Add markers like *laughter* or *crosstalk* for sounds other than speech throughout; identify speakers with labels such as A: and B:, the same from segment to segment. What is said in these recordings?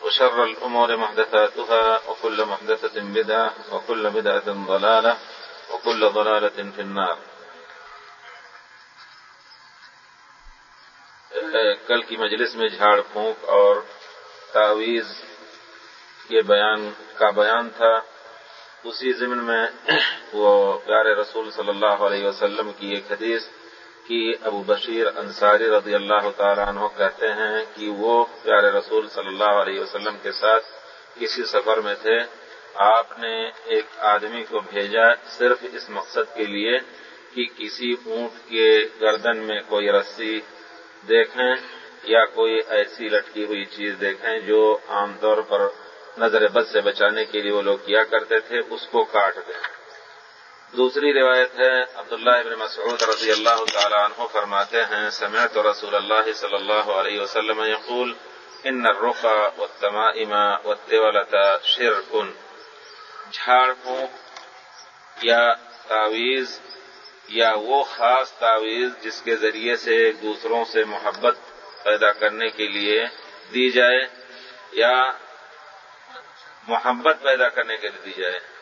A: وشر الأمور محدثاتها، وكل محدثة بدعة، وكل بدعة ضلالة، وكل ضلالة في النار. کل کی مجلس میں جھاڑ، پھونک اور تعویز کے بیان کا بیان تھا۔ اسی ضمن میں وہ پیارے رسول صلی اللہ علیہ وسلم کی ایک حدیث کہ ابو بشیر انصاری رضی اللہ تعالیٰ عنہ کہتے ہیں کہ وہ پیارے رسول صلی اللہ علیہ وسلم کے ساتھ کسی سفر میں تھے۔ آپ نے ایک آدمی کو بھیجا صرف اس مقصد کے لیے کہ کسی اونٹ کے گردن میں کوئی رسی دیکھیں یا کوئی ایسی لٹکی ہوئی چیز دیکھیں جو عام طور پر نظر بد سے بچانے کے لیے وہ لوگ کیا کرتے تھے، اس کو کاٹ دیں۔ دوسری روایت ہے، عبداللہ ابن مسعود رضی اللہ تعالیٰ عنہ فرماتے ہیں، سمعت رسول اللہ صلی اللہ علیہ وسلم یقول، ان الرقا والتمائم والتولة شرک. جھاڑ پھونک یا تعویز یا وہ خاص تعویز جس کے ذریعے سے دوسروں سے محبت پیدا کرنے کے لیے دی جائے یا محبت پیدا کرنے کے لیے دی جائے۔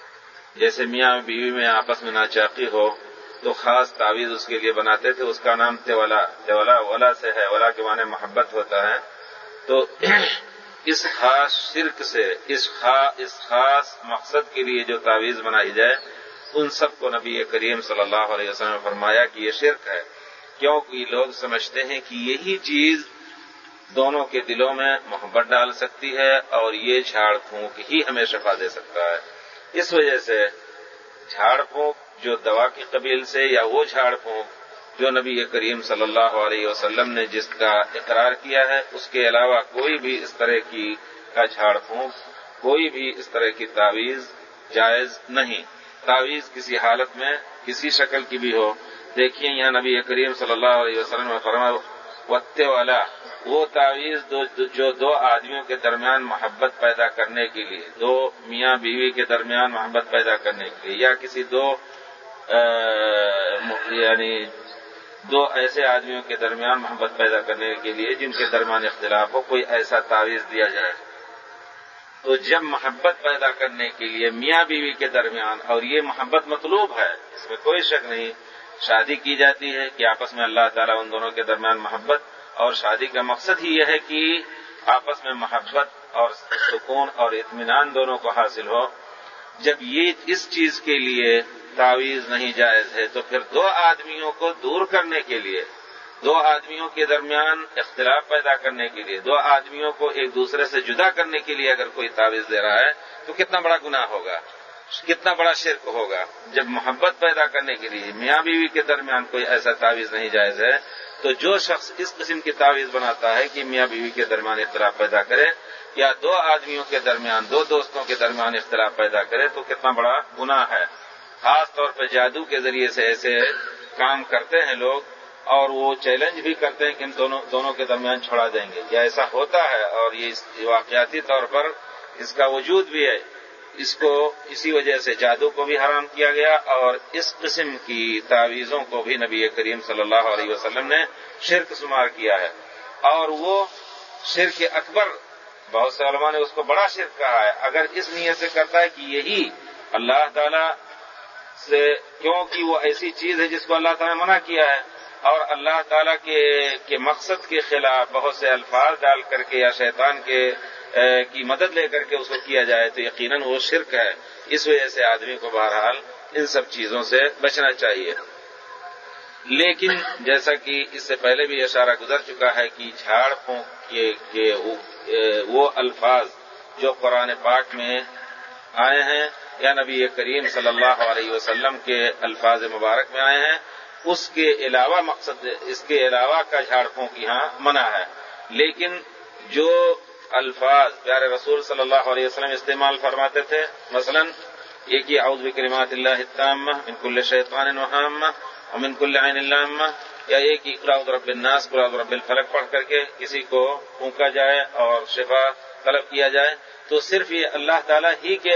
A: جیسے میاں بیوی میں آپس میں ناچاقی ہو، تو خاص تعویذ اس کے لیے بناتے تھے، اس کا نام تیولا تیولا ولا سے ہے، ولا کے معنی محبت ہوتا ہے۔ تو *clears throat* اس خاص شرک سے، اس اس خاص مقصد کے لیے جو تعویذ بنائی جائے، ان سب کو نبی کریم صلی اللہ علیہ وسلم نے فرمایا کہ یہ شرک ہے۔ کیونکہ لوگ سمجھتے ہیں کہ یہی چیز دونوں کے دلوں میں محبت ڈال سکتی ہے اور یہ جھاڑ پھونک ہی ہمیں شفا دے سکتا ہے۔ اس وجہ سے جھاڑ پھونک، جو دوا کی قبیل سے یا وہ جھاڑ پھونک، جو نبی کریم صلی اللہ علیہ وسلم نے جس کا اقرار کیا ہے، اس کے علاوہ کوئی بھی اس طرح کی کا جھاڑ پھونک، کوئی بھی اس طرح کی تعویذ جائز نہیں۔ تعویذ کسی حالت میں، کسی شکل کی بھی ہو۔ دیکھیے یہاں نبی کریم صلی اللہ علیہ وسلم نے فرما وتے والا، وہ تعویذ جو دو آدمیوں کے درمیان محبت پیدا کرنے کے لیے، دو میاں بیوی کے درمیان محبت پیدا کرنے کے لیے، یا کسی دو یعنی دو ایسے آدمیوں کے درمیان محبت پیدا کرنے کے لیے جن کے درمیان اختلاف ہو، کوئی ایسا تعویذ دیا جائے۔ تو جب محبت پیدا کرنے کے لیے میاں بیوی کے درمیان، اور یہ محبت مطلوب ہے، اس میں کوئی شک نہیں شادی کی جاتی ہے کہ آپس میں اللہ تعالیٰ ان دونوں کے درمیان محبت اور شادی کا مقصد ہی یہ ہے کہ آپس میں محبت اور سکون اور اطمینان دونوں کو حاصل ہو۔ جب یہ اس چیز کے لیے تعویذ نہیں جائز ہے تو پھر دو آدمیوں کو دور کرنے کے لیے، دو آدمیوں کے درمیان اختلاف پیدا کرنے کے لیے، دو آدمیوں کو ایک دوسرے سے جدا کرنے کے لیے اگر کوئی تعویذ دے رہا ہے تو کتنا بڑا گناہ ہوگا۔ کتنا بڑا شرک ہوگا؟ جب محبت پیدا کرنے کے لیے میاں بیوی کے درمیان کوئی ایسا تعویذ نہیں جائز ہے، تو جو شخص اس قسم کی تعویذ بناتا ہے کہ میاں بیوی کے درمیان اختلاف پیدا کرے یا دو آدمیوں کے درمیان، دو دوستوں کے درمیان اختلاف پیدا کرے، تو کتنا بڑا گناہ ہے۔ خاص طور پہ جادو کے ذریعے سے ایسے کام کرتے ہیں لوگ اور وہ چیلنج بھی کرتے ہیں کہ ہم دونوں دونوں کے درمیان چھوڑا دیں گے۔ کیا ایسا ہوتا ہے؟ اور یہ واقعاتی طور پر اس کا وجود بھی ہے۔ اس کو اسی وجہ سے جادو کو بھی حرام کیا گیا اور اس قسم کی تعویذوں کو بھی نبی کریم صلی اللہ علیہ وسلم نے شرک شمار کیا ہے۔ اور وہ شرک اکبر، بہت سے علماء نے اس کو بڑا شرک کہا ہے۔ اگر اس نیت سے کرتا ہے کہ یہی اللہ تعالی سے، کیونکہ وہ ایسی چیز ہے جس کو اللہ تعالیٰ نے منع کیا ہے، اور اللہ تعالیٰ کے کے مقصد کے خلاف بہت سے الفاظ ڈال کر کے یا شیطان کے کی مدد لے کر کے اس کو کیا جائے تو یقیناً وہ شرک ہے۔ اس وجہ سے آدمی کو بہرحال ان سب چیزوں سے بچنا چاہیے۔ لیکن جیسا کہ اس سے پہلے بھی اشارہ گزر چکا ہے کہ جھاڑ پھونک کے وہ الفاظ جو قرآن پاک میں آئے ہیں، یا نبی کریم صلی اللہ علیہ وسلم کے الفاظ مبارک میں آئے ہیں، اس کے علاوہ مقصد، اس کے علاوہ کا جھاڑ پھونک یہاں منع ہے۔ لیکن جو الفاظ، پیارے رسول صلی اللہ علیہ وسلم استعمال فرماتے تھے۔ مثلا، ایک یہ اعوذ بکلمات اللہ التامہ، من کل شیطان وحامہ ومن کل عین اللامہ یا ایک ہی قرآد رب الناس قرآد رب الفلق پڑھ کر کے کسی کو پھونکا جائے اور شفا طلب کیا جائے۔ تو صرف یہ اللہ تعالیٰ ہی کے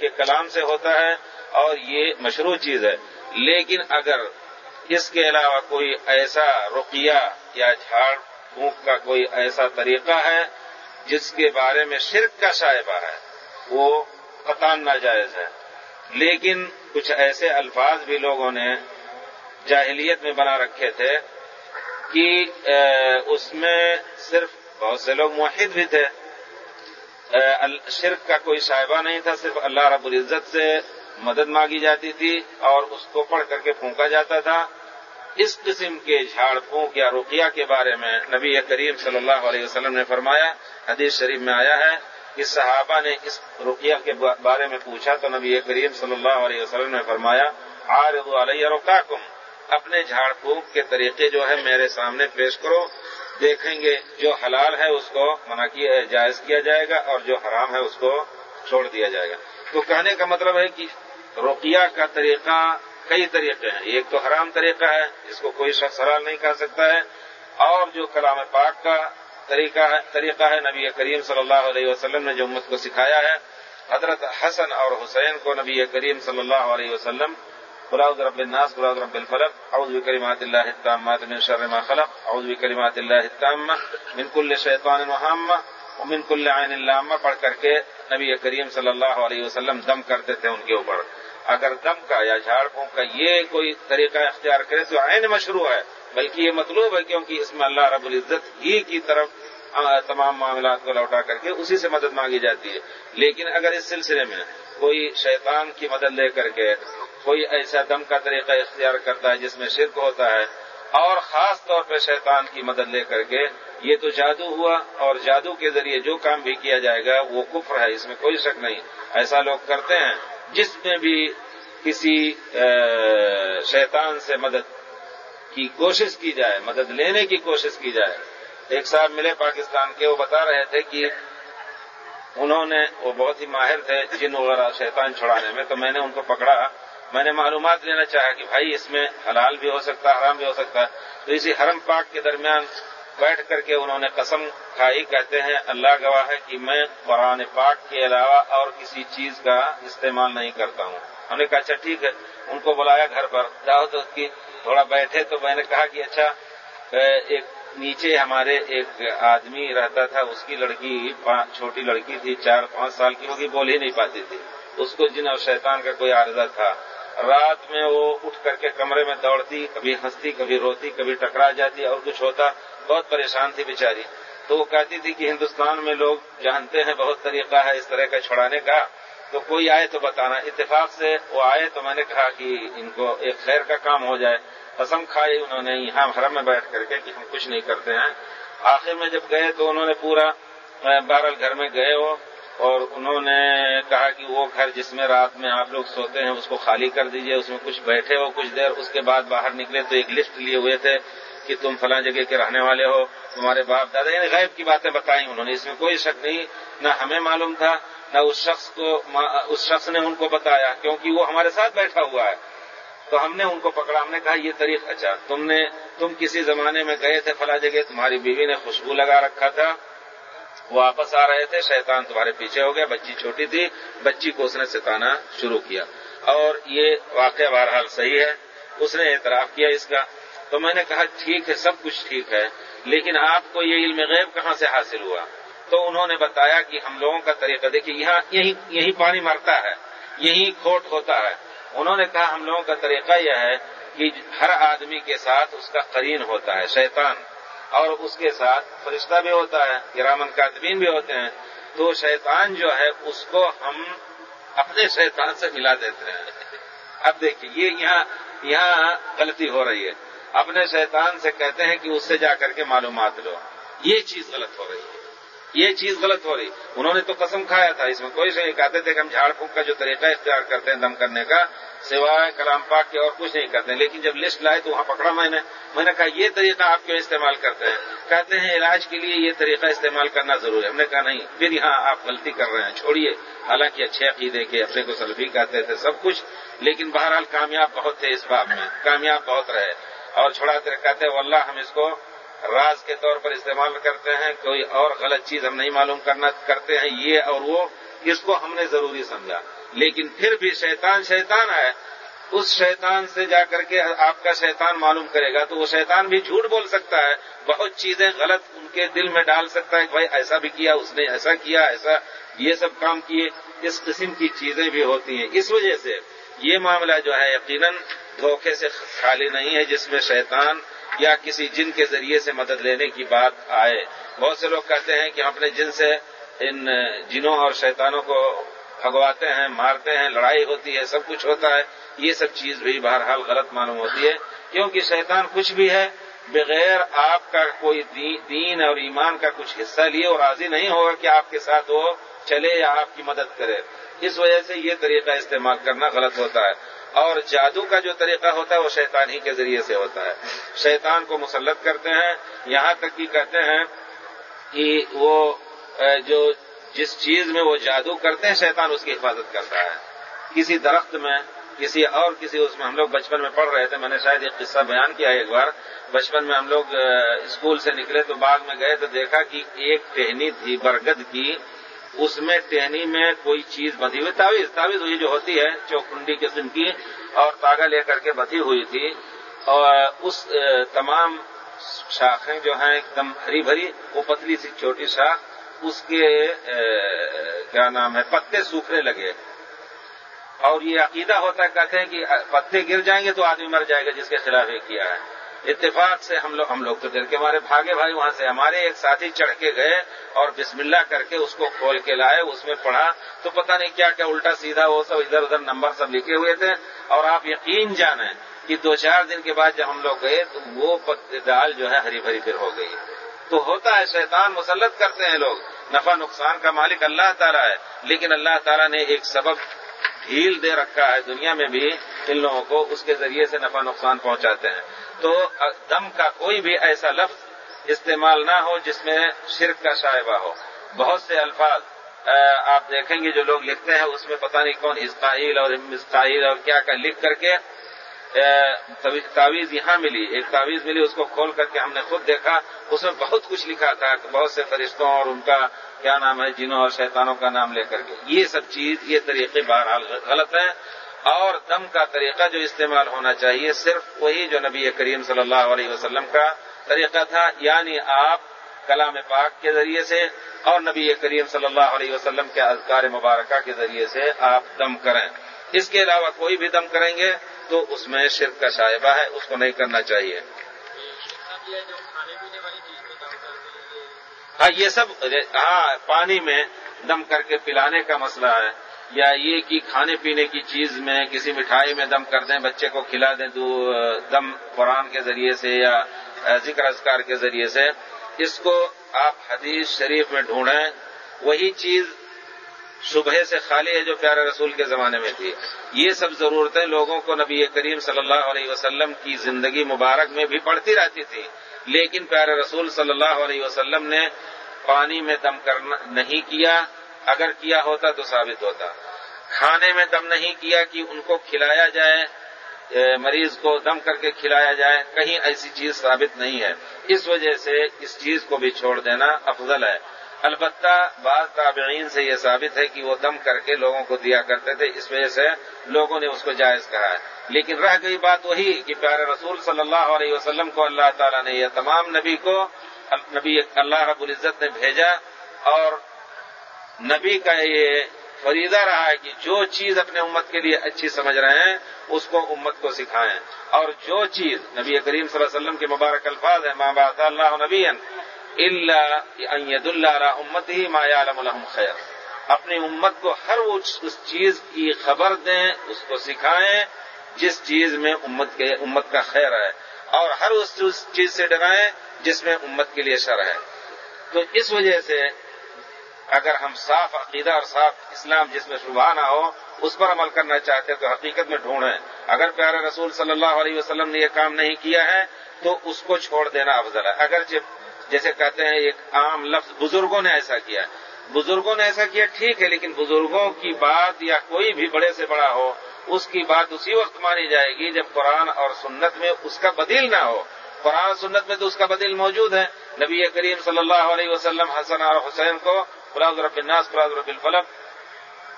A: کے کلام سے ہوتا ہے اور یہ مشروع چیز ہے۔ لیکن اگر اس کے علاوہ کوئی ایسا رقیہ یا جھاڑ پھونک کا کوئی ایسا طریقہ ہے جس کے بارے میں شرک کا شائبہ ہے، وہ قطان ناجائز ہے۔ لیکن کچھ ایسے الفاظ بھی لوگوں نے جاہلیت میں بنا رکھے تھے کہ اس میں صرف بہت سے لوگ موحد بھی تھے۔ شرک کا کوئی شائبہ نہیں تھا، صرف اللہ رب العزت سے مدد مانگی جاتی تھی اور اس کو پڑھ کر کے پھونکا جاتا تھا۔ اس قسم کے جھاڑ پھونک یا رقیہ کے بارے میں نبی کریم صلی اللہ علیہ وسلم نے فرمایا، حدیث شریف میں آیا ہے کہ صحابہ نے اس رقیہ کے بارے میں پوچھا تو نبی کریم صلی اللہ علیہ وسلم نے فرمایا عارض علیہ رقاکم اپنے جھاڑ پھونک کے طریقے جو ہے میرے سامنے پیش کرو، دیکھیں گے جو حلال ہے اس کو منع کیا، جائز کیا جائے گا اور جو حرام ہے اس کو چھوڑ دیا جائے گا۔ تو کہنے کا مطلب ہے کہ رقیہ کا طریقہ کئی طریقے ہیں۔ ایک تو حرام طریقہ ہے اس کو کوئی شخص حلال نہیں کہہ سکتا ہے۔ اور جو کلام پاک کا طریقہ ہے طریقہ ہے، نبی کریم صلی اللہ علیہ وسلم نے جو امت کو سکھایا ہے، حضرت حسن اور حسین کو نبی کریم صلی اللہ علیہ وسلم قرآد رب الناس قرآد رب الفلق، اعوذ بکلمات اللہ التامات من شر ما خلق، اعوذ بکلمات اللہ التامہ من کل شیطان وحامہ ومن کل عین اللامہ پڑھ کر کے نبی کریم صلی اللہ علیہ وسلم دم کرتے تھے ان کے اوپر۔ اگر دم کا یا جھاڑ پھونک کا یہ کوئی طریقہ اختیار کرے تو عین مشروع ہے، بلکہ یہ مطلوب ہے کیونکہ اس میں اللہ رب العزت ہی کی طرف تمام معاملات کو لوٹا کر کے اسی سے مدد مانگی جاتی ہے۔ لیکن اگر اس سلسلے میں کوئی شیطان کی مدد لے کر کے کوئی ایسا دم کا طریقہ اختیار کرتا ہے جس میں شرک ہوتا ہے، اور خاص طور پہ شیطان کی مدد لے کر کے، یہ تو جادو ہوا اور جادو کے ذریعے جو کام بھی کیا جائے گا وہ کفر ہے، اس میں کوئی شک نہیں۔ ایسا لوگ کرتے ہیں۔ جس میں بھی کسی شیطان سے مدد کی کوشش کی جائے، مدد لینے کی کوشش کی جائے، ایک صاحب ملے پاکستان کے، وہ بتا رہے تھے کہ انہوں نے، وہ بہت ہی ماہر تھے جن وغیرہ شیطان چھڑانے میں، تو میں نے ان کو پکڑا، میں نے معلومات لینا چاہا کہ بھائی اس میں حلال بھی ہو سکتا ہے حرام بھی ہو سکتا ہے تو اسی حرم پاک کے درمیان بیٹھ کر کے انہوں نے قسم کھائی، کہتے ہیں، اللہ گواہ ہے کہ میں قرآن پاک کے علاوہ اور کسی چیز کا استعمال نہیں کرتا ہوں۔ ہم نے کہا اچھا ٹھیک ہے۔ ان کو بلایا گھر پر۔ جاؤ تو کی تھوڑا بیٹھے تو میں نے کہا کہ اچھا ایک نیچے ہمارے ایک آدمی رہتا تھا، اس کی لڑکی چھوٹی لڑکی تھی، چار پانچ سال کی ہوگی، بول ہی نہیں پاتی تھی۔ اس کو جن اور شیطان کا کوئی عارضہ تھا۔ رات میں وہ اٹھ کر کے کمرے میں دوڑتی، کبھی ہنستی، کبھی روتی، کبھی ٹکرا جاتی اور کچھ ہوتا، بہت پریشان تھی بیچاری۔ تو وہ کہتی تھی کہ ہندوستان میں لوگ جانتے ہیں بہت طریقہ ہے اس طرح کا چھڑانے کا، تو کوئی آئے تو بتانا۔ اتفاق سے وہ آئے تو میں نے کہا کہ ان کو ایک خیر کا کام ہو جائے۔ قسم کھائی انہوں نے یہاں حرم میں بیٹھ کر کے کہ ہم کچھ نہیں کرتے ہیں۔ آخر میں جب گئے تو انہوں نے پورا بہرحال گھر میں گئے وہ۔ اور انہوں نے کہا کہ وہ گھر جس میں رات میں آپ لوگ سوتے ہیں، اس کو خالی کر دیجیے، اس میں کچھ بیٹھے ہو کچھ دیر، اس کے بعد باہر نکلے تو ایک لسٹ لیے ہوئے تھے کہ تم فلاں جگہ کے رہنے والے ہو، تمہارے باپ دادا یعنی غیب کی باتیں بتائیں انہوں نے۔ اس میں کوئی شک نہیں، نہ ہمیں معلوم تھا، نہ اس شخص کو اس شخص نے ان کو بتایا، کیونکہ وہ ہمارے ساتھ بیٹھا ہوا ہے۔ تو ہم نے ان کو پکڑا، ہم نے کہا، یہ طریق اچھا تم نے تم کسی زمانے میں گئے تھے فلاں جگہ، تمہاری بیوی نے خوشبو لگا رکھا تھا۔ واپس آ رہے تھے، شیطان تمہارے پیچھے ہو گیا بچی چھوٹی تھی، بچی کو اس نے ستانا شروع کیا۔ اور یہ واقعہ بہرحال صحیح ہے، اس نے اعتراف کیا اس کا۔ تو میں نے کہا، ٹھیک ہے، سب کچھ ٹھیک ہے، لیکن آپ کو یہ علم غیب کہاں سے حاصل ہوا؟ تو انہوں نے بتایا کہ ہم لوگوں کا طریقہ دیکھیے، یہاں یہی یہی پانی مرتا ہے، یہی کھوٹ ہوتا ہے۔ انہوں نے کہا، ہم لوگوں کا طریقہ یہ ہے کہ ہر آدمی کے ساتھ اس کا قرین ہوتا ہے، شیطان۔ اور اس کے ساتھ فرشتہ بھی ہوتا ہے گرامن کاتبین بھی ہوتے ہیں۔ تو شیطان جو ہے، اس کو ہم اپنے شیطان سے ملا دیتے ہیں۔ اب دیکھیے، یہ یہاں یہاں غلطی ہو رہی ہے۔ اپنے شیطان سے کہتے ہیں کہ اس سے جا کر کے معلومات لو۔ یہ چیز غلط ہو رہی ہے۔ یہ چیز غلط ہو رہی۔ انہوں نے تو قسم کھایا تھا۔ اس میں کوئی سے کہتے تھے کہ ہم جھاڑ پھونک کا جو طریقہ اختیار کرتے ہیں دم کرنے کا، سوائے کلام پاک کے اور کچھ نہیں کرتے۔ لیکن جب لسٹ لائے تو وہاں پکڑا میں نے۔ میں نے کہا، یہ طریقہ آپ کیوں استعمال کرتے ہیں؟ کہتے ہیں، علاج کے لیے یہ طریقہ استعمال کرنا ضروری ہے۔ ہم نے کہا، نہیں۔ پھر یہاں آپ غلطی کر رہے ہیں۔ چھوڑیے۔ حالانکہ اچھے عقیدے کے، اپنے کو سلفی کہتے تھے، سب کچھ۔ لیکن بہرحال کامیاب بہت تھے اس بات میں۔ کامیاب بہت رہے۔ اور چھوڑاتے کہتے ہیں اللہ ہم اس کو راز کے طور پر استعمال کرتے ہیں، کوئی اور غلط چیز ہم نہیں معلوم کرنا کرتے ہیں یہ اور وہ، اس کو ہم نے ضروری سمجھا۔ لیکن پھر بھی شیطان شیطان ہے۔ اس شیطان سے جا کر کے آپ کا شیطان معلوم کرے گا تو وہ شیطان بھی جھوٹ بول سکتا ہے۔ بہت چیزیں غلط ان کے دل میں ڈال سکتا ہے کہ بھائی ایسا بھی کیا، اس نے ایسا کیا، ایسا یہ سب کام کیے۔ اس قسم کی چیزیں بھی ہوتی ہیں۔ اس وجہ سے یہ معاملہ جو ہے، یقیناً دھوکے سے خالی نہیں ہے، جس میں شیطان یا کسی جن کے ذریعے سے مدد لینے کی بات آئے۔ بہت سے لوگ کہتے ہیں کہ ہم اپنے جن سے ان جنوں اور شیطانوں کو بھگواتے ہیں، مارتے ہیں، لڑائی ہوتی ہے، سب کچھ ہوتا ہے۔ یہ سب چیز بھی بہرحال غلط معلوم ہوتی ہے۔ کیونکہ شیطان کچھ بھی ہے، بغیر آپ کا کوئی دین اور ایمان کا کچھ حصہ لیے اور راضی نہیں ہوگا کہ آپ کے ساتھ وہ چلے یا آپ کی مدد کرے۔ اس وجہ سے یہ طریقہ استعمال کرنا غلط ہوتا ہے۔ اور جادو کا جو طریقہ ہوتا ہے وہ شیطان ہی کے ذریعے سے ہوتا ہے۔ شیطان کو مسلط کرتے ہیں، یہاں تک کہ کہتے ہیں کہ وہ جو جس چیز میں وہ جادو کرتے ہیں، شیطان اس کی حفاظت کرتا ہے۔ کسی درخت میں، کسی اور کسی، اس میں ہم لوگ بچپن میں پڑھ رہے تھے، میں نے شاید ایک قصہ بیان کیا ایک بار۔ بچپن میں ہم لوگ اسکول سے نکلے تو باغ میں گئے تو دیکھا کہ ایک ٹہنی تھی، برگد کی۔ اس میں ٹہنی میں کوئی چیز بندھی ہوئی، تعویذ تعویذ ہوئی جو ہوتی ہے چوکنڈی قسم کی اور تاگا لے کر کے بندھی ہوئی تھی۔ اور اس تمام شاخیں جو ہیں، ایک دم ہری بھری، وہ پتلی سی چھوٹی شاخ، اس کے کیا نام ہے، پتے سوکھنے لگے۔ اور یہ عقیدہ ہوتا ہے، کہتے ہیں کہ پتے گر جائیں گے تو آدمی مر جائے گا، جس کے خلاف یہ کیا ہے۔ اتفاق سے ہم لوگ ہم لوگ تو دل کے ہمارے بھاگے بھائی، وہاں سے ہمارے ایک ساتھی چڑھ کے گئے اور بسم اللہ کر کے اس کو کھول کے لائے، اس میں پڑھا۔ تو پتہ نہیں کیا کیا الٹا سیدھا وہ سب ادھر ادھر نمبر سب لکھے ہوئے تھے۔ اور آپ یقین جانیں کہ دو چار دن کے بعد جب ہم لوگ گئے تو وہ دال جو ہے ہری بھری پھر ہو گئی۔ تو ہوتا ہے شیطان مسلط کرتے ہیں لوگ۔ نفع نقصان کا مالک اللہ تعالیٰ ہے، لیکن اللہ تعالیٰ نے ایک سبب ڈھیل دے رکھا ہے دنیا میں بھی۔ ان لوگوں کو اس کے ذریعے سے نفع نقصان پہنچاتے ہیں۔ تو دم کا کوئی بھی ایسا لفظ استعمال نہ ہو جس میں شرک کا شائبہ ہو۔ بہت سے الفاظ آپ دیکھیں گے جو لوگ لکھتے ہیں، اس میں پتہ نہیں کون اسقائل اور اسقائل اور کیا کیا لکھ کر کے تعویذ یہاں ملی۔ ایک تعویذ ملی، اس کو کھول کر کے ہم نے خود دیکھا۔ اس میں بہت کچھ لکھا تھا، بہت سے فرشتوں اور ان کا کیا نام ہے، جنوں اور شیطانوں کا نام لے کر کے۔ یہ سب چیز، یہ طریقے بہرحال غلط ہیں۔ اور دم کا طریقہ جو استعمال ہونا چاہیے صرف وہی جو نبی کریم صلی اللہ علیہ وسلم کا طریقہ تھا یعنی آپ کلام پاک کے ذریعے سے اور نبی کریم صلی اللہ علیہ وسلم کے اذکار مبارکہ کے ذریعے سے آپ دم کریں۔ اس کے علاوہ کوئی بھی دم کریں گے تو اس میں شرک کا شائبہ ہے، اس کو نہیں کرنا چاہیے۔ ہاں یہ سب ہاں پانی میں دم کر کے پلانے کا مسئلہ ہے۔ یا یہ کہ کھانے پینے کی چیز میں کسی مٹھائی میں دم کر دیں، بچے کو کھلا دیں دم قرآن کے ذریعے سے یا ذکر اذکار کے ذریعے سے، اس کو آپ حدیث شریف میں ڈھونڈیں۔ وہی چیز صبح سے خالی ہے جو پیارے رسول کے زمانے میں تھی۔ یہ سب ضرورتیں لوگوں کو نبی کریم صلی اللہ علیہ وسلم کی زندگی مبارک میں بھی پڑتی رہتی تھی۔ لیکن پیارے رسول صلی اللہ علیہ وسلم نے پانی میں دم کرنا نہیں کیا۔ اگر کیا ہوتا تو ثابت ہوتا۔ کھانے میں دم نہیں کیا کہ ان کو کھلایا جائے مریض کو دم کر کے کھلایا جائے، کہیں ایسی چیز ثابت نہیں ہے۔ اس وجہ سے اس چیز کو بھی چھوڑ دینا افضل ہے۔ البتہ بعض تابعین سے یہ ثابت ہے کہ وہ دم کر کے لوگوں کو دیا کرتے تھے، اس وجہ سے لوگوں نے اس کو جائز کہا ہے۔ لیکن رہ گئی بات وہی کہ پیارے رسول صلی اللہ علیہ وسلم کو اللہ تعالیٰ نے یہ تمام نبی کو، نبی اللہ رب العزت نے بھیجا اور نبی کا یہ فریضہ رہا ہے کہ جو چیز اپنے امت کے لیے اچھی سمجھ رہے ہیں، اس کو امت کو سکھائیں۔ اور جو چیز نبی کریم صلی اللہ علیہ وسلم کے مبارک الفاظ ہیں ماں باپ اللہ نبی اللہ اللہ امت ہی ما عالم الحم خیر اپنی امت کو ہر اس چیز کی خبر دیں، اس کو سکھائیں جس چیز میں امت کے، امت کا خیر ہے۔ اور ہر اس چیز سے ڈرائیں جس میں امت کے لیے شر ہے۔ تو اس وجہ سے اگر ہم صاف عقیدہ اور صاف اسلام جس میں شبہ نہ ہو، اس پر عمل کرنا چاہتے ہیں تو حقیقت میں ڈھونڈیں۔ اگر پیارے رسول صلی اللہ علیہ وسلم نے یہ کام نہیں کیا ہے، تو اس کو چھوڑ دینا افضل ہے۔ اگر جیسے کہتے ہیں، ایک عام لفظ بزرگوں نے ایسا کیا بزرگوں نے ایسا کیا، ٹھیک ہے، لیکن بزرگوں کی بات یا کوئی بھی بڑے سے بڑا ہو، اس کی بات اسی وقت مانی جائے گی جب قرآن اور سنت میں اس کا بدیل نہ ہو۔ قرآن سنت میں تو اس کا بدیل موجود ہے۔ نبی کریم صلی اللہ علیہ وسلم حسن اور حسین کو فراز رب الناس فراز رب الفلم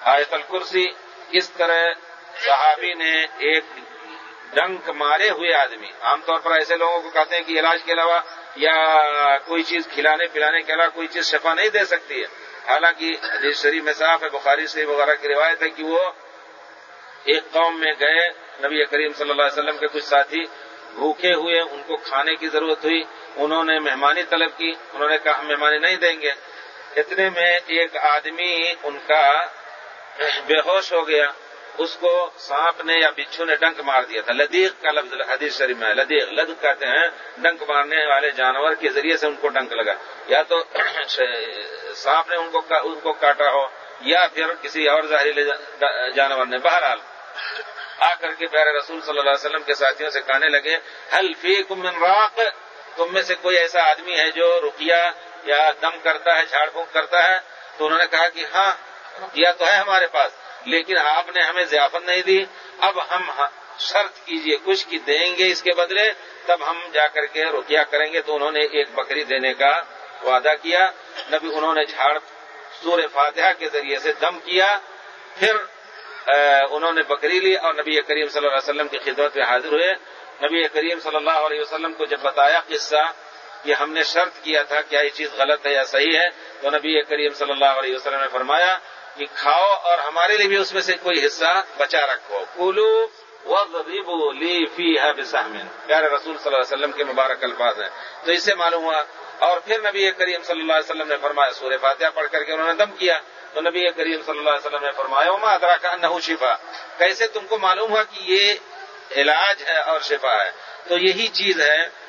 A: آیت الکرسی، اس طرح صحابی نے ایک ڈنک مارے ہوئے آدمی۔ عام طور پر ایسے لوگوں کو کہتے ہیں کہ علاج کے علاوہ یا کوئی چیز کھلانے، پلانے کے علاوہ کوئی چیز شفا نہیں دے سکتی ہے۔ حالانکہ حدیث شریف میں صاف ہے، بخاری شریف وغیرہ کی روایت ہے کہ وہ ایک قوم میں گئے، نبی کریم صلی اللہ علیہ وسلم کے کچھ ساتھی بھوکے ہوئے، ان کو کھانے کی ضرورت ہوئی، انہوں نے مہمانی طلب کی، انہوں نے کہا ہم مہمانی نہیں دیں گے۔ اتنے میں ایک آدمی ان کا بے ہوش ہو گیا، اس کو سانپ نے یا بچھو نے ڈنک مار دیا تھا۔ لدیق کا لفظ حدیث شریف میں لدیق لد کہتے ہیں، ڈنک مارنے والے جانور کے ذریعے سے ان کو ڈنک لگا۔ یا تو *clears throat* سانپ نے ان کو ان کو کاٹا ہو، یا پھر کسی اور زہریلے جانور نے۔ بہرحال، آ کر کے پیارے رسول صلی اللہ علیہ وسلم کے ساتھیوں سے کہنے لگے حل فی من راق؟ تم میں سے کوئی ایسا آدمی ہے جو رکیا یا دم کرتا ہے، جھاڑ پھونک کرتا ہے، تو انہوں نے کہا کہ ہاں رکیا تو ہے ہمارے پاس، لیکن آپ نے ہمیں ضیافت نہیں دی۔ اب ہم شرط کیجیے، کچھ کی دیں گے اس کے بدلے، تب ہم جا کر کے رکیا کریں گے۔ تو انہوں نے ایک بکری دینے کا وعدہ کیا۔ نبی، انہوں نے جھاڑ سور فاتحہ کے ذریعے سے دم کیا۔ پھر انہوں نے بکری لی اور نبی کریم صلی اللہ علیہ وسلم کی خدمت میں حاضر ہوئے۔ نبی کریم صلی اللہ علیہ وسلم کو جب بتایا قصہ کہ ہم نے شرط کیا تھا کیا یہ چیز غلط ہے یا صحیح ہے؟ تو نبی کریم صلی اللہ علیہ وسلم نے فرمایا کہ کھاؤ اور ہمارے لیے بھی اس میں سے کوئی حصہ بچا رکھو۔ کولو وغیبو لی فی ہے پیارے رسول صلی اللہ علیہ وسلم کے مبارک الفاظ ہیں۔ تو اس سے معلوم ہوا۔ اور پھر نبی کریم صلی اللہ علیہ وسلم نے فرمایا سورہ فاتحہ پڑھ کر کے انہوں نے دم کیا۔ تو نبی کریم صلی اللہ علیہ وسلم نے فرمایا ما ادرا کا نہ شفا۔ کیسے تم کو معلوم ہوا کہ یہ علاج ہے اور شفا ہے؟ تو یہی چیز ہے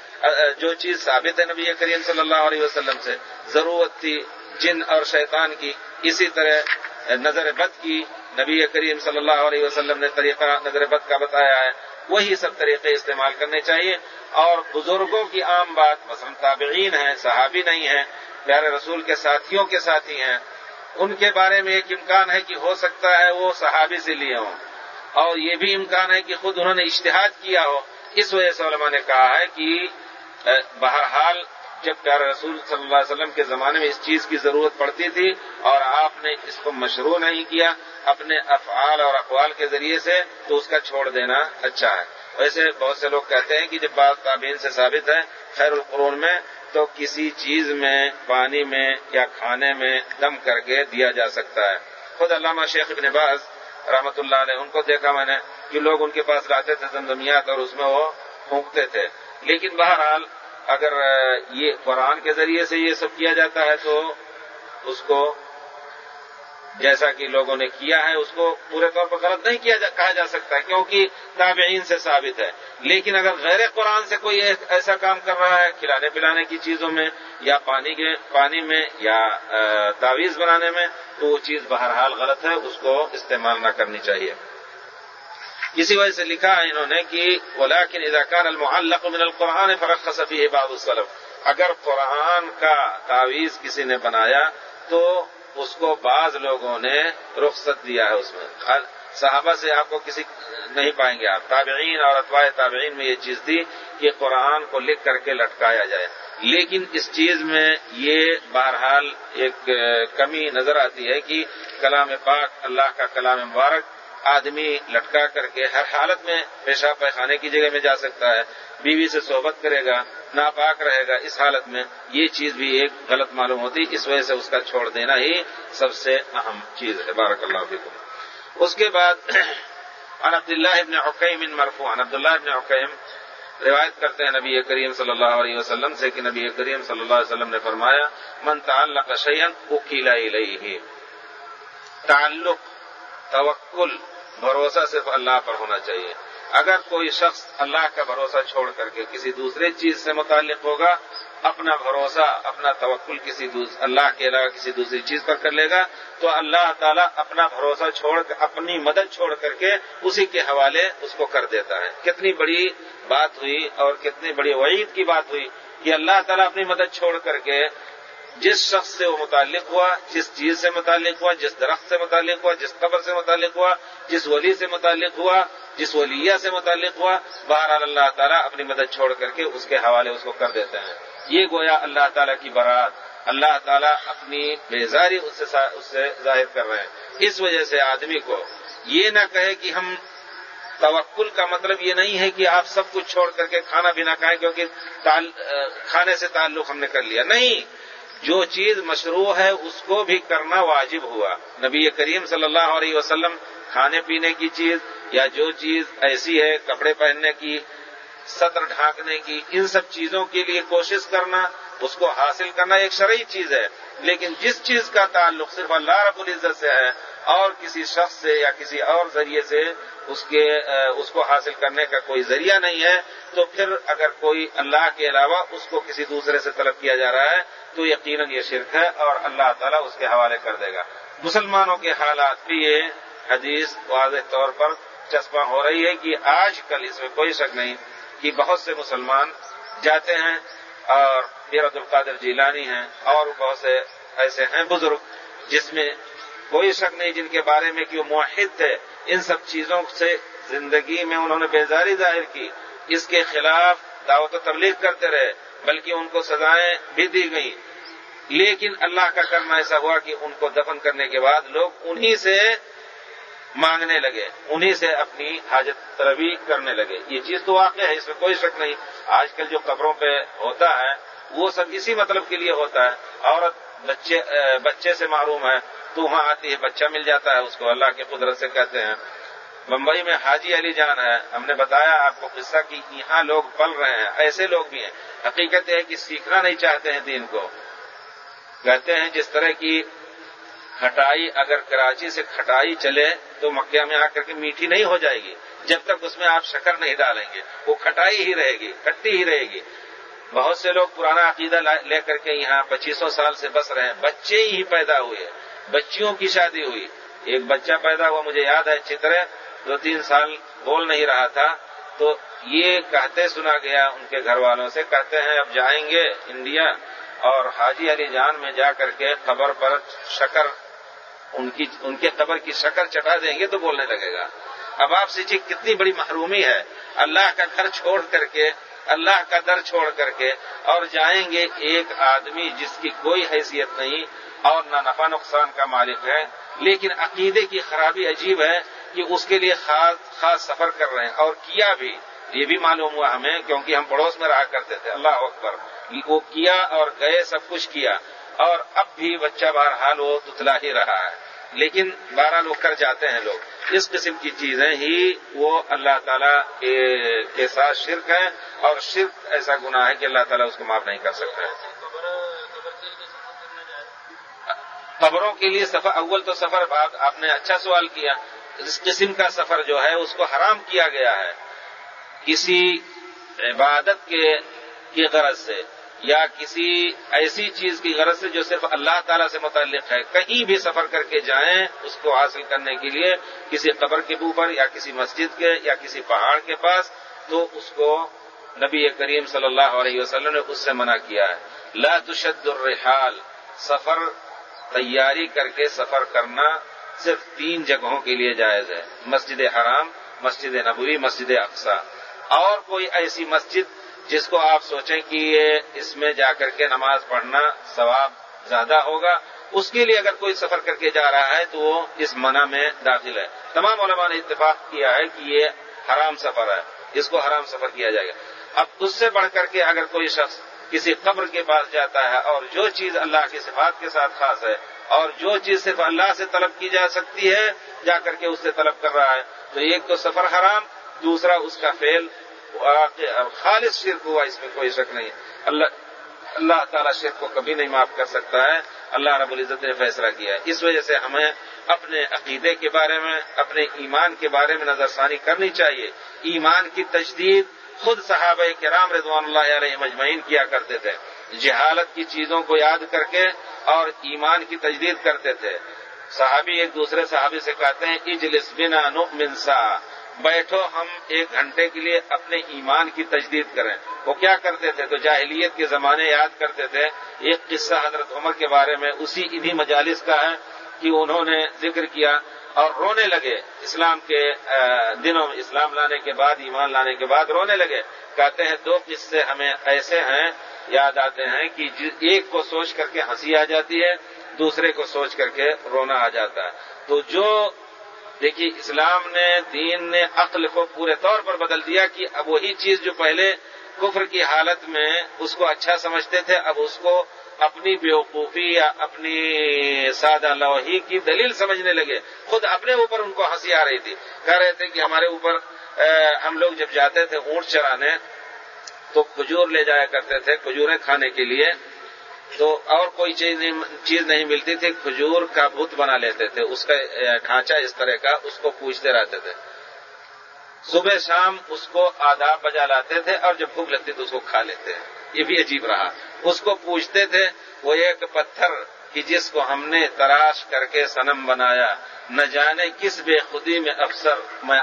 A: جو چیز ثابت ہے نبی کریم صلی اللہ علیہ وسلم سے، ضرورت تھی جن اور شیطان کی، اسی طرح نظر بد کی، نبی کریم صلی اللہ علیہ وسلم نے طریقہ نظر بد کا بتایا ہے، وہی سب طریقے استعمال کرنے چاہیے۔ اور بزرگوں کی عام بات، مثلا تابعین ہیں، صحابی نہیں ہیں، پیارے رسول کے ساتھیوں کے ساتھی ہیں، ان کے بارے میں ایک امکان ہے کہ ہو سکتا ہے وہ صحابی سے لیے ہوں۔ اور یہ بھی امکان ہے کہ خود انہوں نے اشتہاد کیا ہو۔ اس وجہ سے علماء نے کہا ہے کہ بہرحال جب پیارے رسول صلی اللہ علیہ وسلم کے زمانے میں اس چیز کی ضرورت پڑتی تھی اور آپ نے اس کو مشروع نہیں کیا اپنے افعال اور اقوال کے ذریعے سے، تو اس کا چھوڑ دینا اچھا ہے۔ ویسے بہت سے لوگ کہتے ہیں کہ جب بات تعبین سے ثابت ہے خیر القرون میں، تو کسی چیز میں، پانی میں یا کھانے میں دم کر کے دیا جا سکتا ہے۔ خود علامہ شیخ ابن باز رحمت اللہ علیہ، ان کو دیکھا میں نے کہ لوگ ان کے پاس لاتے تھے زمزمیات اور اس میں وہ پھونکتے تھے۔ لیکن بہرحال اگر یہ قرآن کے ذریعے سے یہ سب کیا جاتا ہے تو اس کو جیسا کہ لوگوں نے کیا ہے اس کو پورے طور پر غلط نہیں کیا جا, کہا جا سکتا کیونکہ تابعین سے ثابت ہے۔ لیکن اگر غیر قرآن سے کوئی ایسا کام کر رہا ہے کھلانے پلانے کی چیزوں میں یا پانی کے پانی میں یا تعویذ بنانے میں تو وہ چیز بہرحال غلط ہے اس کو استعمال نہ کرنی چاہیے۔ اسی وجہ سے لکھا ہے انہوں نے کہ ولاکن اداکان المعلق من القرآن فرق صفی باب السلف، اگر قرآن کا تعویذ کسی نے بنایا تو اس کو بعض لوگوں نے رخصت دیا ہے اس میں۔ صحابہ سے آپ کو کسی نہیں پائیں گے آپ۔ تابعین اور اطواع تابعین میں یہ چیز تھی کہ قرآن کو لکھ کر کے لٹکایا جائے۔ لیکن اس چیز میں یہ بہرحال ایک کمی نظر آتی ہے کہ کلام پاک اللہ کا کلام مبارک آدمی لٹکا کر کے ہر حالت میں پیشاب پیخانے کی جگہ میں جا سکتا ہے، بیوی سے صحبت کرے گا، ناپاک رہے گا، اس حالت میں یہ چیز بھی ایک غلط معلوم ہوتی، اس وجہ سے اس کا چھوڑ دینا ہی سب سے اہم چیز ہے۔ بارک اللہ فکم اس کے بعد، *clears throat* عن عبداللہ ابن حکیم ان مرفوع عن عبداللہ ابن حکیم روایت کرتے ہیں نبی کریم صلی اللہ علیہ وسلم سے کہ نبی کریم صلی اللہ علیہ وسلم نے فرمایا، من تعلق شیئن اکیلا الیہ تعلق توکل، بھروسہ صرف اللہ پر ہونا چاہیے۔ اگر کوئی شخص اللہ کا بھروسہ چھوڑ کر کے کسی دوسرے چیز سے متعلق ہوگا، اپنا بھروسہ، اپنا توکل کسی اللہ کے علاوہ کسی دوسری چیز پر کر لے گا، تو اللہ تعالیٰ اپنا بھروسہ چھوڑ کر، اپنی مدد چھوڑ کر کے اسی کے حوالے اس کو کر دیتا ہے۔ کتنی بڑی بات ہوئی اور کتنی بڑی وعید کی بات ہوئی کہ اللہ تعالیٰ اپنی مدد چھوڑ کر کے جس شخص سے وہ متعلق ہوا، جس چیز سے متعلق ہوا، جس درخت سے متعلق ہوا، جس قبر سے متعلق ہوا، جس ولی سے متعلق ہوا، جس ولیہ سے متعلق ہوا، بہرحال اللہ تعالیٰ اپنی مدد چھوڑ کر کے اس کے حوالے اس کو کر دیتے ہیں۔ یہ گویا اللہ تعالیٰ کی برات، اللہ تعالیٰ اپنی بیزاری اس سے ظاہر کر رہے ہیں۔ اس وجہ سے آدمی کو یہ نہ کہے کہ ہم توکل کا مطلب یہ نہیں ہے کہ آپ سب کچھ چھوڑ کر کے کھانا بھی نہ کھائیں، کیونکہ کھانے سے تعلق ہم نے کر لیا۔ نہیں! جو چیز مشروع ہے اس کو بھی کرنا واجب ہوا۔ نبی کریم صلی اللہ علیہ وسلم کھانے پینے کی چیز یا جو چیز ایسی ہے، کپڑے پہننے کی، سطر ڈھانکنے کی، ان سب چیزوں کے لیے کوشش کرنا، اس کو حاصل کرنا ایک شرعی چیز ہے۔ لیکن جس چیز کا تعلق صرف اللہ رب العزت سے ہے اور کسی شخص سے یا کسی اور ذریعے سے اس کے، اس کو حاصل کرنے کا کوئی ذریعہ نہیں ہے، تو پھر اگر کوئی اللہ کے علاوہ اس کو کسی دوسرے سے طلب کیا جا رہا ہے تو یقیناً یہ شرک ہے اور اللہ تعالیٰ اس کے حوالے کر دے گا۔ مسلمانوں کے حالات بھی یہ حدیث واضح طور پر چسپاں ہو رہی ہے کہ آج کل اس میں کوئی شک نہیں کہ بہت سے مسلمان جاتے ہیں اور عبد القادر جیلانی ہیں اور بہت سے ایسے ہیں بزرگ جس میں کوئی شک نہیں جن کے بارے میں کہ وہ معاہد تھے۔ ان سب چیزوں سے زندگی میں انہوں نے بیزاری ظاہر کی۔ اس کے خلاف دعوت و تبلیغ کرتے رہے۔ بلکہ ان کو سزائیں بھی دی گئیں۔ لیکن اللہ کا کرنا ایسا ہوا کہ ان کو دفن کرنے کے بعد لوگ انہی سے مانگنے لگے، انہی سے اپنی حاجت طلبی کرنے لگے۔ یہ چیز تو واقع ہے، اس میں کوئی شک نہیں۔ آج کل جو قبروں پہ ہوتا ہے، وہ سب اسی مطلب کے لیے ہوتا ہے۔ عورت بچے بچے سے معروم ہے، تو وہاں آتی ہے، بچہ مل جاتا ہے، اس کو اللہ کی قدرت سے کہتے ہیں۔ بمبئی میں حاجی علی جان ہے، ہم نے بتایا آپ کو قصہ کہ یہاں لوگ پل رہے ہیں، ایسے لوگ بھی ہیں۔ حقیقت یہ ہے کہ سیکھنا نہیں چاہتے ہیں دین کو۔ کہتے ہیں جس طرح کی کھٹائی، اگر کراچی سے کھٹائی چلے تو مکیا میں آ کر کے میٹھی نہیں ہو جائے گی۔ جب تک اس میں آپ شکر نہیں ڈالیں گے، وہ کھٹائی ہی رہے گی کھٹی ہی رہے گی۔ بہت سے لوگ پرانا عقیدہ لے کر کے یہاں پچیسوں سال سے بس رہے ہیں۔ بچے ہی پیدا ہوئے، بچیوں کی شادی ہوئی۔ ایک بچہ پیدا ہوا، مجھے یاد ہے، اچھی طرح دو تین سال بول نہیں رہا تھا، تو یہ کہتے سنا گیا ان کے گھر والوں سے، کہتے ہیں اب جائیں گے انڈیا اور حاجی علی جان میں جا کر کے خبر پر شکر، ان کی، ان کے قبر کی شکر چٹا دیں گے تو بولنے لگے گا۔ اب آپ سے کتنی بڑی محرومی ہے۔ اللہ کا گھر چھوڑ کر کے، اللہ کا در چھوڑ کر کے اور جائیں گے ایک آدمی جس کی کوئی حیثیت نہیں اور نہ نفع نقصان کا مالک ہے، لیکن عقیدے کی خرابی عجیب ہے۔ کہ اس کے لیے خاص خاص سفر کر رہے ہیں اور کیا بھی، یہ بھی معلوم ہوا ہمیں کیونکہ ہم پڑوس میں رہا کرتے تھے۔ اللہ اکبر۔ وہ کیا اور گئے سب کچھ کیا۔ اور اب بھی بچہ بہرحال وہ تتلا ہی رہا ہے۔ لیکن بارہ لوگ کر جاتے ہیں لوگ۔ اس قسم کی چیزیں ہی وہ اللہ تعالیٰ کے ساتھ شرک ہے اور شرک ایسا گناہ ہے کہ اللہ تعالیٰ اس کو معاف نہیں کر سکتا ہے۔ خبروں کے لیے سفر، اول تو سفر آپ نے اچھا سوال کیا۔ اس قسم کا سفر جو ہے، اس کو حرام کیا گیا ہے۔ کسی عبادت کے، کی غرض سے، یا کسی ایسی چیز کی غرض سے جو صرف اللہ تعالی سے متعلق ہے۔ کہیں بھی سفر کر کے جائیں، اس کو حاصل کرنے کے لیے کسی قبر کے اوپر یا کسی مسجد کے یا کسی پہاڑ کے پاس، تو اس کو نبی کریم صلی اللہ علیہ وسلم نے اس سے منع کیا ہے۔ لا تشد الرحال، سفر تیاری کر کے سفر کرنا صرف تین جگہوں کے لیے جائز ہے، مسجد حرام، مسجد نبوی، مسجد اقسا اور کوئی ایسی مسجد جس کو آپ سوچیں کہ یہ اس میں جا کر کے نماز پڑھنا ثواب زیادہ ہوگا، اس کے لیے اگر کوئی سفر کر کے جا رہا ہے تو وہ اس منع میں داخل ہے۔ تمام علماء نے اتفاق کیا ہے کہ یہ حرام سفر ہے، اس کو حرام سفر کیا جائے گا۔ اب اس سے بڑھ کر کے اگر کوئی شخص کسی قبر کے پاس جاتا ہے اور جو چیز اللہ کی صفات کے ساتھ خاص ہے اور جو چیز صرف اللہ سے طلب کی جا سکتی ہے، جا کر کے اس سے طلب کر رہا ہے۔ تو ایک تو سفر حرام، دوسرا اس کا فیل خالص شرک ہوا، اس میں کوئی شک نہیں۔ اللہ اللہ تعالیٰ شرک کو کبھی نہیں معاف کر سکتا ہے۔ اللہ رب العزت نے فیصلہ کیا ہے۔ اس وجہ سے ہمیں اپنے عقیدے کے بارے میں، اپنے ایمان کے بارے میں نظر ثانی کرنی چاہیے۔ ایمان کی تجدید خود صحابہ کرام رضوان اللہ علیہ مجمعین کیا کرتے تھے۔ جہالت کی چیزوں کو یاد کر کے اور ایمان کی تجدید کرتے تھے۔ صحابی ایک دوسرے صحابی سے کہتے ہیں، اجلس بنا نؤمن سا۔ بیٹھو ہم ایک گھنٹے کے لیے اپنے ایمان کی تجدید کریں۔ وہ کیا کرتے تھے؟ تو جاہلیت کے زمانے یاد کرتے تھے۔ ایک قصہ حضرت عمر کے بارے میں اسی انہی مجالس کا ہے کہ انہوں نے ذکر کیا اور رونے لگے۔ اسلام کے دنوں میں اسلام لانے کے بعد، ایمان لانے کے بعد رونے لگے۔ کہتے ہیں، دو قصے ہمیں ایسے ہیں یاد آتے ہیں کہ ایک کو سوچ کر کے ہنسی آ جاتی ہے، دوسرے کو سوچ کر کے رونا آ جاتا ہے۔ تو جو دیکھیے، اسلام نے، دین نے عقل کو پورے طور پر بدل دیا کہ اب وہی چیز جو پہلے کفر کی حالت میں اس کو اچھا سمجھتے تھے، اب اس کو اپنی بیوقوفی یا اپنی سادہ لوہی کی دلیل سمجھنے لگے۔ خود اپنے اوپر ان کو ہنسی آ رہی تھی۔ کہہ رہے تھے کہ ہمارے اوپر ہم لوگ جب جاتے تھے اونٹ چرانے تو کھجور لے جایا کرتے تھے، کھجوریں کھانے کے لیے۔ تو اور کوئی چیز نہیں چیز نہیں ملتی تھی، کھجور کا بت بنا لیتے تھے۔ اس کا ڈھانچہ اس طرح کا، اس کو پوچھتے رہتے تھے۔ صبح شام اس کو آداب بجا لاتے تھے اور جب بھوک لگتی تو اس کو کھا لیتے یہ بھی عجیب رہا۔ اس کو پوچھتے تھے، وہ ایک پتھر کہ جس کو ہم نے تراش کر کے سنم بنایا۔ نہ جانے کس بے خودی میں افسر، میں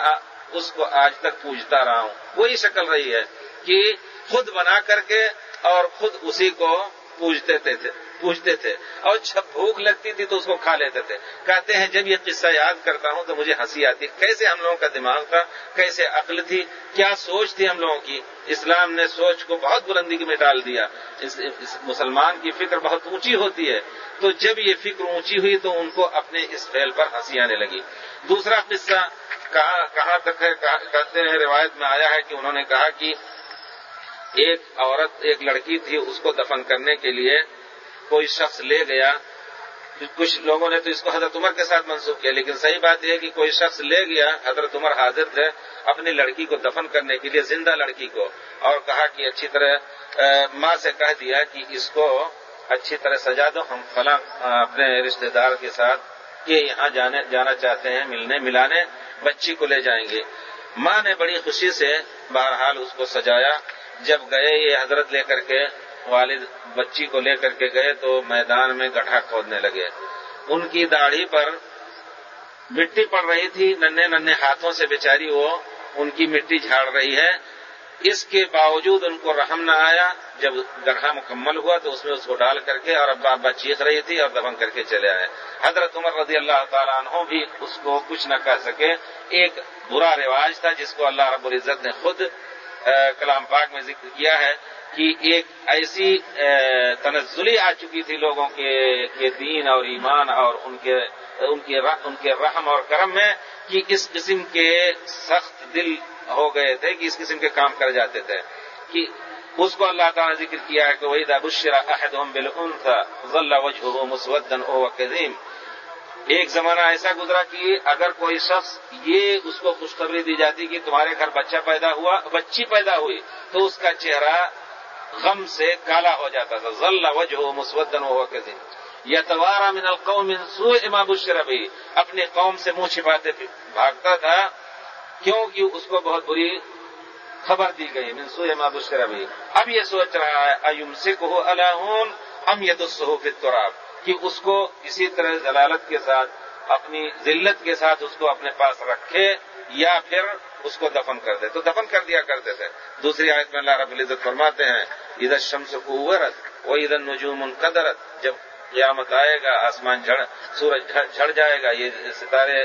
A: اس کو آج تک پوچھتا رہا ہوں۔ وہی شکل رہی ہے کہ خود بنا کر کے اور خود اسی کو پوچھتے تھے پوچھتے تھے۔ اور جب بھوک لگتی تھی تو اس کو کھا لیتے تھے۔ کہتے ہیں، جب یہ قصہ یاد کرتا ہوں تو مجھے ہنسی آتی۔ کیسے ہم لوگوں کا دماغ تھا؟ کیسے عقل تھی؟ کیا سوچ تھی ہم لوگوں کی؟ اسلام نے سوچ کو بہت بلندی میں ڈال دیا۔ اس مسلمان کی فکر بہت اونچی ہوتی ہے۔ تو جب یہ فکر اونچی ہوئی تو ان کو اپنے اس فیل پر ہنسی آنے لگی۔ دوسرا قصہ کہاں تک ہے کہتے ہیں، روایت میں آیا ہے کہ انہوں نے کہا کہ ایک عورت، ایک لڑکی تھی، اس کو دفن کرنے کے لیے کوئی شخص لے گیا۔ کچھ لوگوں نے تو اس کو حضرت عمر کے ساتھ منسوخ کیا، لیکن صحیح بات یہ ہے کہ کوئی شخص لے گیا، حضرت عمر حاضر تھے اپنی لڑکی کو دفن کرنے کے لیے، زندہ لڑکی کو، اور کہا کہ اچھی طرح ماں سے کہہ دیا کہ اس کو اچھی طرح سجا دو، ہم فلاں اپنے رشتے دار کے ساتھ یہ یہاں جانے، جانا چاہتے ہیں، ملنے، ملانے، بچی کو لے جائیں گے۔ ماں نے بڑی خوشی سے بہرحال اس کو سجایا۔ جب گئے یہ حضرت لے کر کے، والد بچی کو لے کر کے گئے تو میدان میں گٹھا کھودنے لگے۔ ان کی داڑھی پر مٹی پڑ رہی تھی، ننے ننے ہاتھوں سے بیچاری وہ ان کی مٹی جھاڑ رہی ہے۔ اس کے باوجود ان کو رحم نہ آیا۔ جب گڑھا مکمل ہوا تو اس میں اس کو ڈال کر کے اور ابا ابا چیخ رہی تھی اور دفن کر کے چلے آئے۔ حضرت عمر رضی اللہ تعالیٰ عنہ بھی اس کو کچھ نہ کہہ سکے۔ ایک برا رواج تھا جس کو اللہ رب العزت نے خود کلام پاک میں ذکر کیا ہے کہ ایک ایسی تنزلی آ چکی تھی لوگوں کے دین اور ایمان اور ان کے ان کے ان کے رحم اور کرم میں کہ اس قسم کے سخت دل ہو گئے تھے، کہ اس قسم کے کام کر جاتے تھے۔ کہ اس کو اللہ تعالیٰ نے ذکر کیا ہے کہ وہی دبشرا عہد بل تھا ذلہ وجہ مسودن او قدیم ایک زمانہ ایسا گزرا کہ اگر کوئی شخص یہ اس کو خوشخبری دی جاتی کہ تمہارے گھر بچہ پیدا ہوا، بچی پیدا ہوئی، تو اس کا چہرہ غم سے کالا ہو جاتا تھا۔ ذلہ وجہ مسودن ہوا کے دن یا توارا من القوم سو امام الشربی اپنی قوم سے منہ چھپاتے بھاگتا تھا، کیونکہ اس کو بہت بری خبر دی گئی۔ من سو امام الشربی اب یہ سوچ رہا ہے ایم سکھ الہون ام ید الصحف التراب۔ کہ اس کو اسی طرح ضلالت کے ساتھ، اپنی ذلت کے ساتھ اس کو اپنے پاس رکھے یا پھر اس کو دفن کر دے۔ تو دفن کر دیا کرتے تھے۔ دوسری آیت میں اللہ رب العزت فرماتے ہیں ادھر شمس قورت وہ ادھر نجوم قدرت جب قیامت آئے گا، آسمان جھڑ، سورج جھڑ جائے گا، یہ ستارے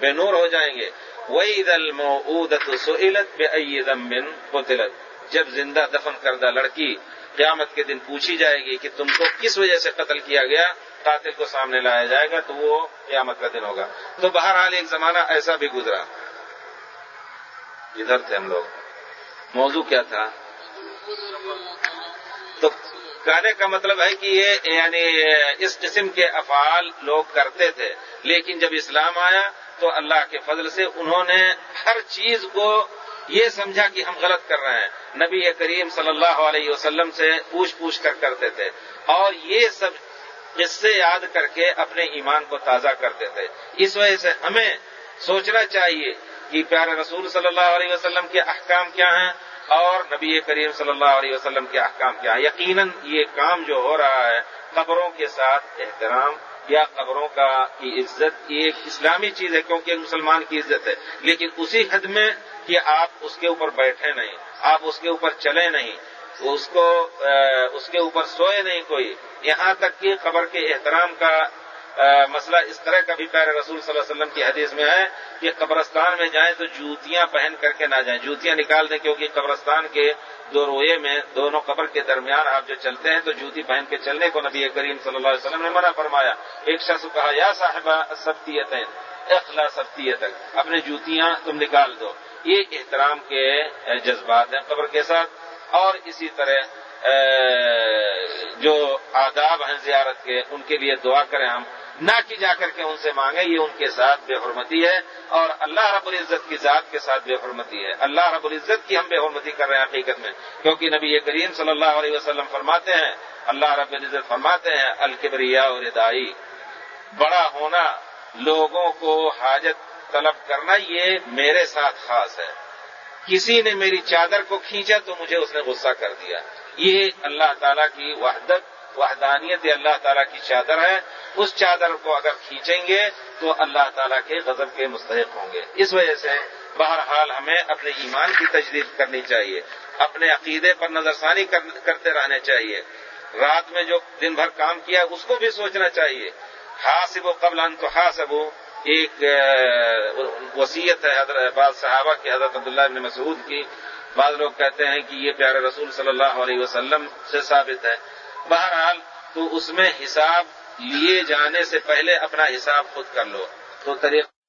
A: بے نور ہو جائیں گے۔ وہی دل مودت سہیلت بے عیدم بن قتلت۔ جب زندہ دفن کردہ لڑکی قیامت کے دن پوچھی جائے گی کہ تم کو کس وجہ سے قتل کیا گیا، قاتل کو سامنے لایا جائے گا تو وہ قیامت کا دن ہوگا۔ تو بہرحال ایک زمانہ ایسا بھی گزرا۔ ادھر تھے ہم لوگ۔ موضوع کیا تھا؟ تو کہنے کا مطلب ہے کہ یہ یعنی اس قسم کے افعال لوگ کرتے تھے۔ لیکن جب اسلام آیا تو اللہ کے فضل سے انہوں نے ہر چیز کو یہ سمجھا کہ ہم غلط کر رہے ہیں۔ نبی کریم صلی اللہ علیہ وسلم سے پوچھ پوچھ کر کرتے تھے اور یہ سب قصے یاد کر کے اپنے ایمان کو تازہ کرتے تھے۔ اس وجہ سے ہمیں سوچنا چاہیے کہ پیارے رسول صلی اللہ علیہ وسلم کے احکام کیا ہیں اور نبی کریم صلی اللہ علیہ وسلم کے احکام کیا ہیں۔ یقیناً یہ کام جو ہو رہا ہے، قبروں کے ساتھ احترام یا قبروں کا کی عزت، یہ ایک اسلامی چیز ہے کیونکہ مسلمان کی عزت ہے۔ لیکن اسی حد میں کہ آپ اس کے اوپر بیٹھے نہیں۔ آپ اس کے اوپر چلے نہیں، اس کو اس کے اوپر سوئے نہیں کوئی۔ یہاں تک کہ قبر کے احترام کا مسئلہ اس طرح کا بھی پیر رسول صلی اللہ علیہ وسلم کی حدیث میں ہے کہ قبرستان میں جائیں تو جوتیاں پہن کر کے نہ جائیں۔ جوتیاں نکال دیں کیونکہ قبرستان کے دو روئے میں، دونوں قبر کے درمیان آپ جو چلتے ہیں تو جوتی پہن کے چلنے کو نبی کریم صلی اللہ علیہ وسلم نے منع فرمایا۔ ایک شخص کہا، یا صاحبہ سبتیت اخلا سبتیت اپنے جوتیاں تم نکال دو۔ یہ احترام کے جذبات ہیں قبر کے ساتھ اور اسی طرح جو آداب ہیں زیارت کے، ان کے لیے دعا کریں ہم۔ نہ کی جا کر کے ان سے مانگیں، یہ ان کے ساتھ بے حرمتی ہے اور اللہ رب العزت کی ذات کے ساتھ بے حرمتی ہے۔ اللہ رب العزت کی ہم بے حرمتی کر رہے ہیں حقیقت میں، کیونکہ نبی کریم صلی اللہ علیہ وسلم فرماتے ہیں، اللہ رب العزت فرماتے ہیں الکبریا اور ادائی بڑا ہونا لوگوں کو حاجت طلب کرنا یہ میرے ساتھ خاص ہے۔ کسی نے میری چادر کو کھینچا تو مجھے اس نے غصہ کر دیا۔ یہ اللہ تعالیٰ کی وحدت، وحدانیت اللہ تعالیٰ کی چادر ہے۔ اس چادر کو اگر کھینچیں گے تو اللہ تعالیٰ کے غضب کے مستحق ہوں گے۔ اس وجہ سے بہرحال ہمیں اپنے ایمان کی تجدید کرنی چاہیے۔ اپنے عقیدے پر نظر ثانی کرتے رہنے چاہیے۔ رات میں جو دن بھر کام کیا، اس کو بھی سوچنا چاہیے۔ حاصب و قبل ان تو حاصب ایک وصیت ہے حضرت، بعض صحابہ کی، حضرت عبداللہ ابن مسعود کی۔ بعض لوگ کہتے ہیں کہ یہ پیارے رسول صلی اللہ علیہ وسلم سے ثابت ہے۔ بہرحال تو اس میں حساب لیے جانے سے پہلے اپنا حساب خود کر لو۔ تو طریقہ